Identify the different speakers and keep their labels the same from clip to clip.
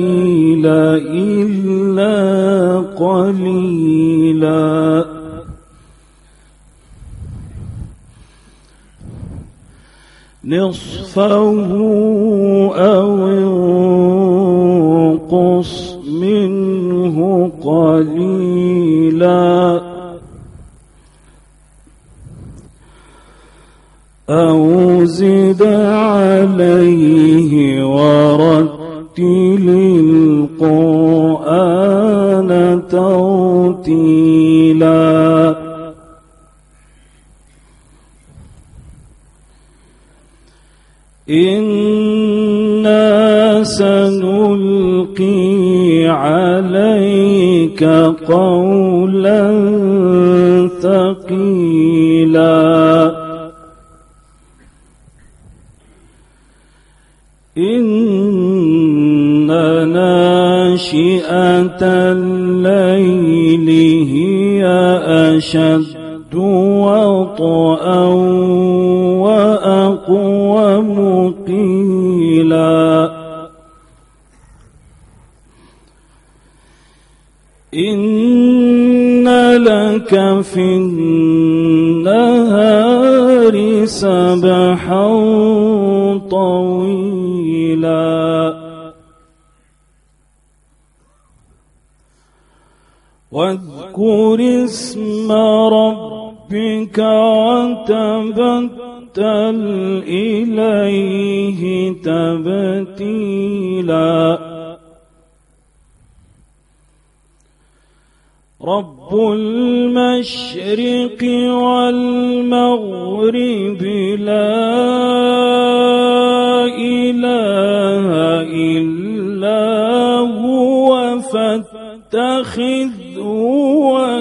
Speaker 1: الليل إلا قليلا. نصفه أو انقص منه قليلا. أو زد عليه ورتل القرآن ترتيلا إنا سنلقي عليك قولا ثقيلا. ناشئة الليل هي أشد وطئا وأقوم قيلا إن لك في النهار سبحا طويلا واذكر اسم ربك وتبتل إليه تبتيلا. رب المشرق والمغرب لا إله إلا هو فاتخذه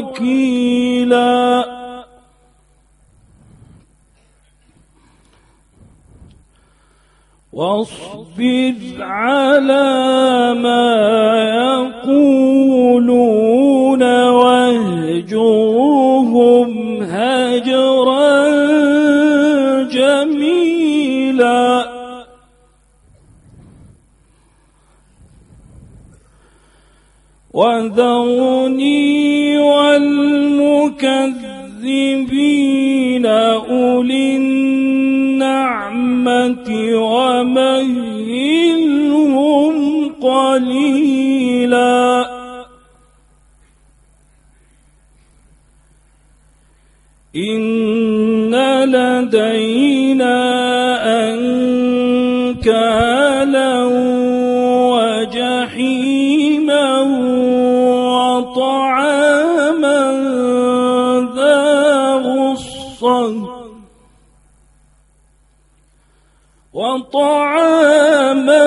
Speaker 1: وكيلا. واصبر على ما يقولون واهجرهم هجرا جميلا. وذرني والمكذبين أولي النعمة ومهلهم قليلا. إن لدينا أنكالا وطعاما ذا غصة. وطعاما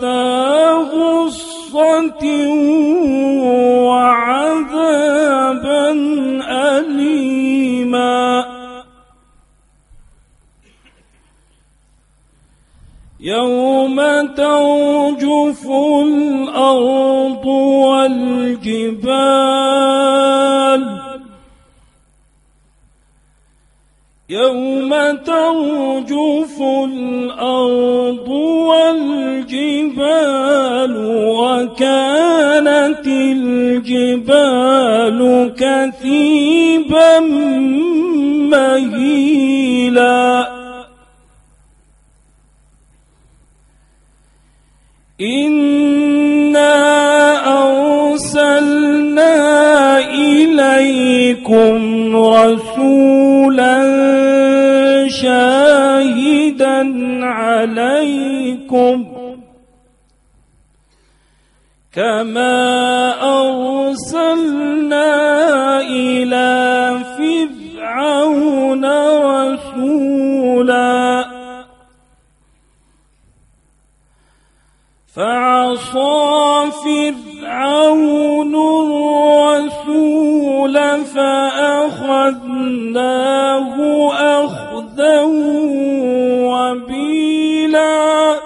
Speaker 1: ذا غصة. يوم ترجف الأرض والجبال. يوم ترجف الأرض والجبال وكانت الجبال كثيبا مهيلا. رسولا شاهدا عليكم كما أرسلنا إلى فرعون رسولا فعصى فرعون الرسول أخذا وبيلا.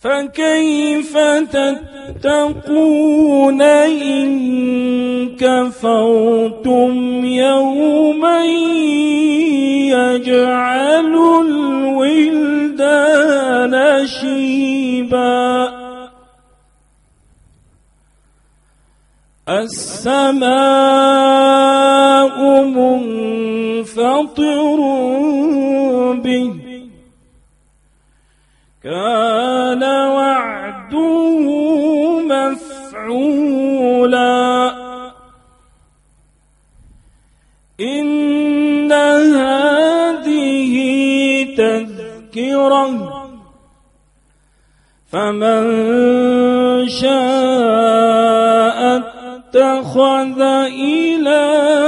Speaker 1: فكيف تتقون إن كفرتم يوما يجعل الولدان شيبا السماء منفطر به. كان وعده مفعولا. إن هذه تذكرة. فمن شاء اتخذ إلى